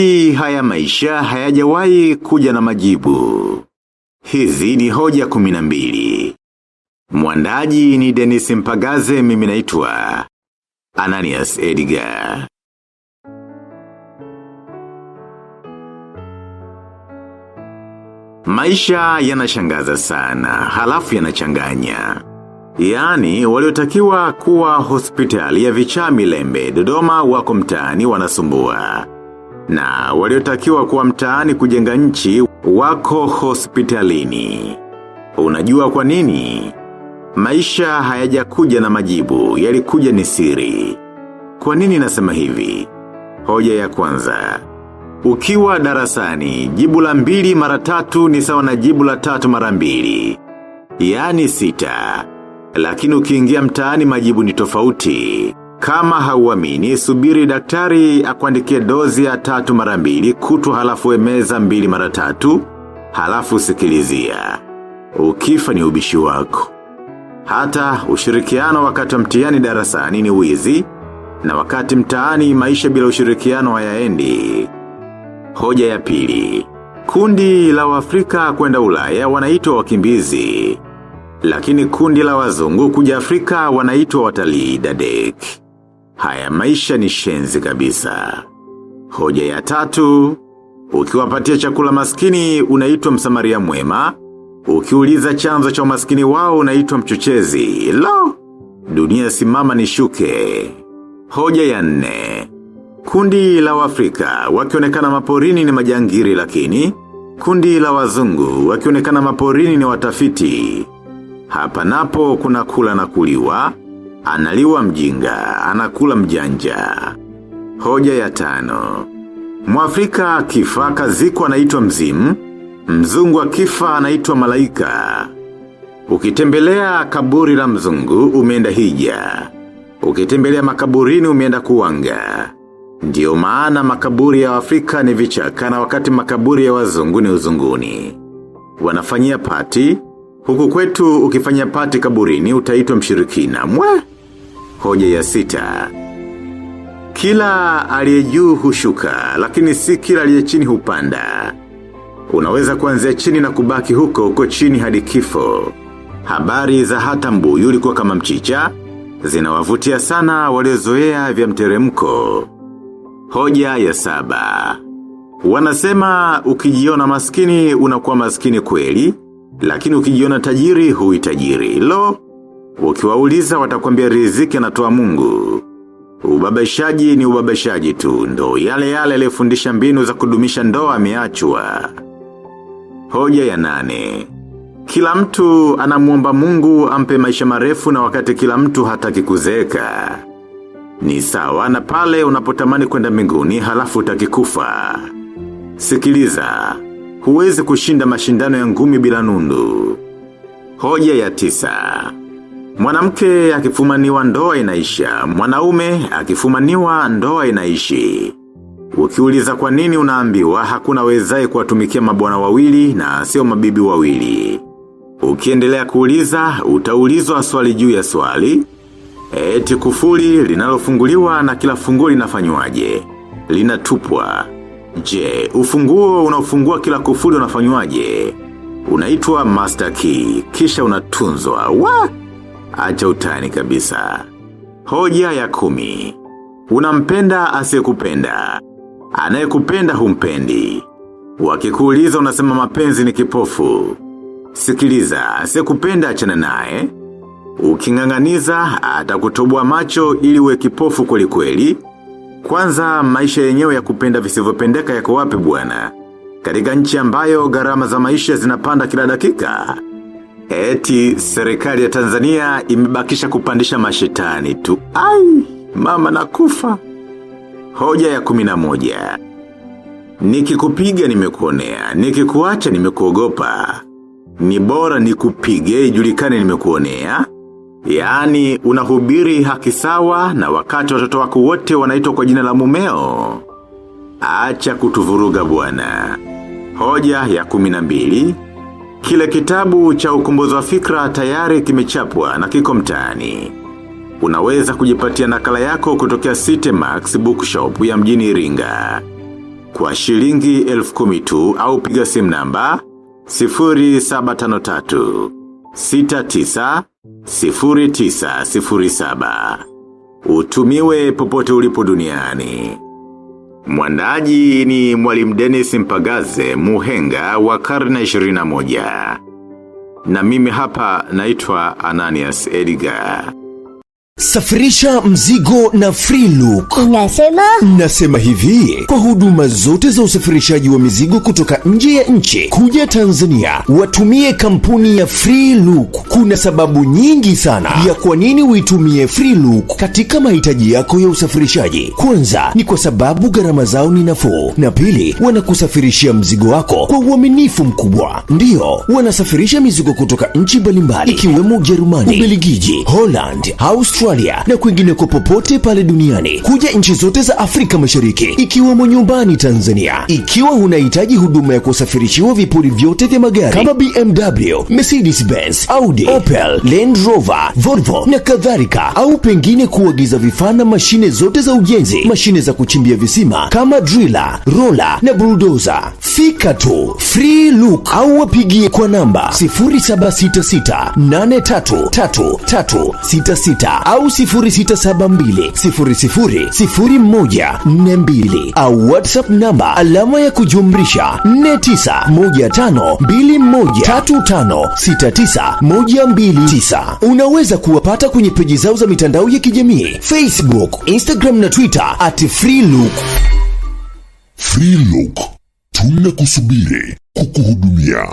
Maswali haya maisha hayajawahi kuja na majibu. Hizi ni hoja kuminambili. Mwandaji ni Dennis Mpagaze mimi naitwa Ananias Edgar. Maisha yanashangaza sana, halafu yanachanganya. Yaani, waliotakiwa kuwa hospitali ya vichaa milembe, dodoma wako mtaani wanasumbua. Na waliotakiwa kuwa mtaani kujenga nchi, wako hospitalini. Unajua kwa nini? Maisha hayajakuja na majibu, yalikuja ni siri. Kwa nini nasema hivi? Hoja ya kwanza. Ukiwa darasani, jibu la mbili mara tatu ni sawa na jibu la tatu mara mbili. Yaani sita. Lakini ukiingia mtaani majibu ni tofauti. Kama hauamini, subiri daktari akuandikie dozi ya tatu mara mbili, kutu halafu emeza mbili mara tatu, halafu sikilizia. Ukifa ni ubishi wako. Hata ushirikiano wakati wa mtihani darasani ni wizi, na wakati mtaani maisha bila ushirikiano hayaendi. Hoja ya pili. Kundi la Waafrika kwenda ulaya wanaitwa wakimbizi. Lakini kundi la wazungu kuja Afrika wanaitwa watalii dadek. Haya maisha ni shenzi kabisa. Hoja ya tatu. Ukiwapatia chakula maskini unaitwa msamaria mwema. Ukiuliza chanzo cha umaskini wao unaitwa mchochezi. Lo! Dunia simama ni shuke. Hoja ya nne. Kundi la Waafrika wakionekana maporini ni majangiri lakini kundi la wazungu wakionekana maporini ni watafiti. Hapa napo kuna kula na kuliwa, analiwa mjinga, anakula mjanja. Hoja ya tano. Mwafrika kifa kaziko anaitwa mzimu, mzungu akifa anaitwa malaika. Ukitembelea kaburi la mzungu umeenda hija. Ukitembelea makaburini umeenda kuwanga. Ndiyo maana makaburi ya Afrika ni vichaka na wakati makaburi ya wazungu ni uzunguni. Wanafanyia pati, huku kwetu ukifanya pati kaburini utaitwa mshirikina. Mwe! Hoja ya sita. Kila aliye juu hushuka, lakini si kila aliye chini hupanda. Unaweza kuanzia chini na kubaki huko huko chini hadi kifo. Habari za hata mbuyu ulikuwa kama mchicha, zinawavutia sana waliozoea vya mteremko. Hoja ya saba. Wanasema ukijiona maskini unakuwa maskini kweli, lakini ukijiona tajiri hui tajiri. Lo, ukiwauliza watakwambia riziki anatoa mungu. Ubabashaji ni ubabashaji tu, ndo yale yale aliyefundisha mbinu za kudumisha ndoa ameachwa. Hoja ya nane. Kila mtu anamuomba mungu ampe maisha marefu na wakati kila mtu hataki kuzeeka. Ni sawa na pale unapotamani kwenda mbinguni halafu utakikufa. Sikiliza, huwezi kushinda mashindano ya ngumi bila nundu. Hoja ya tisa. Mwanamke akifumaniwa ndoa inaisha, mwanaume akifumaniwa ndoa inaishi. Ukiuliza kwa nini unaambiwa hakuna wezae kuwatumikia mabwana wawili na sio mabibi wawili. Ukiendelea kuuliza, utaulizwa swali juu ya swali, Eti kufuli linalofunguliwa na kila funguo linafanywaje. Linatupwa. Je, ufunguo unaofungua kila kufuli unafanywaje. Unaitwa master key, kisha unatunzwa. Wa? Acha utani kabisa. Hoja ya kumi. Unampenda asiyekupenda. Anayekupenda humpendi. Wakikuuliza unasema mapenzi ni kipofu. Sikiliza, asiyekupenda achana naye. Ukinganganiza, atakutoboa macho ili uwe kipofu kweli kweli. Kwanza maisha yenyewe ya kupenda visivyopendeka yako wapi bwana. Katika nchi ambayo gharama za maisha zinapanda kila dakika. Eti serikali ya Tanzania imebakisha kupandisha mashetani tu. Ai, mama nakufa. Hoja ya kuminamoja. Nikikupiga nimekuonea, nikikuacha nimekuogopa. Ni bora nikupige ijulikane nimekuonea. Yaani unahubiri haki sawa na wakati watoto wako wote wanaitwa kwa jina la mumeo. Acha kutuvuruga bwana. Hoja ya kuminambili. Kile kitabu cha ukombozi wa fikra tayari kimechapwa na kiko mtaani. Unaweza kujipatia nakala yako kutokea City Max Bookshop ya mjini Iringa. kwa shilingi elfu kumi tu au piga simu namba 0753 69 0907. Utumiwe popote ulipo duniani. Mwandaji ni mwalimu Dennis Mpagaze muhenga wa karne 21. Na mimi hapa naitwa Ananias Edgar. Safirisha mzigo na Freelook. Unasema? Nasema hivi, kwa huduma zote za usafirishaji wa mizigo kutoka nje ya nchi kuja Tanzania, watumie kampuni ya Freelook. Kuna sababu nyingi sana ya kwa nini uitumie Freelook katika mahitaji yako ya usafirishaji. Kwanza ni kwa sababu gharama zao ni nafuu, na pili wanakusafirishia mzigo wako kwa uaminifu mkubwa. Ndiyo, wanasafirisha mizigo kutoka nchi mbalimbali ikiwemo Ujerumani, Ubelgiji, Holland, Australia na kwingineko popote pale duniani kuja nchi zote za Afrika Mashariki ikiwemo nyumbani Tanzania. Ikiwa unahitaji huduma ya kusafirishiwa vipuri vyote vya magari kama BMW, Mercedes Benz, Audi, Opel, Land Rover, Volvo na kadhalika, au pengine kuagiza vifaa na mashine zote za ujenzi, mashine za kuchimbia visima kama driller, roller na bulldozer, fika tu Free Look au wapigie kwa namba 0766833366 au 0672000142 au WhatsApp namba alama ya kujumlisha 4915213569 Unaweza kuwapata kwenye peji zao za mitandao ya kijamii Facebook, Instagram na Twitter at Freelook. Freelook, tunakusubiri kukuhudumia.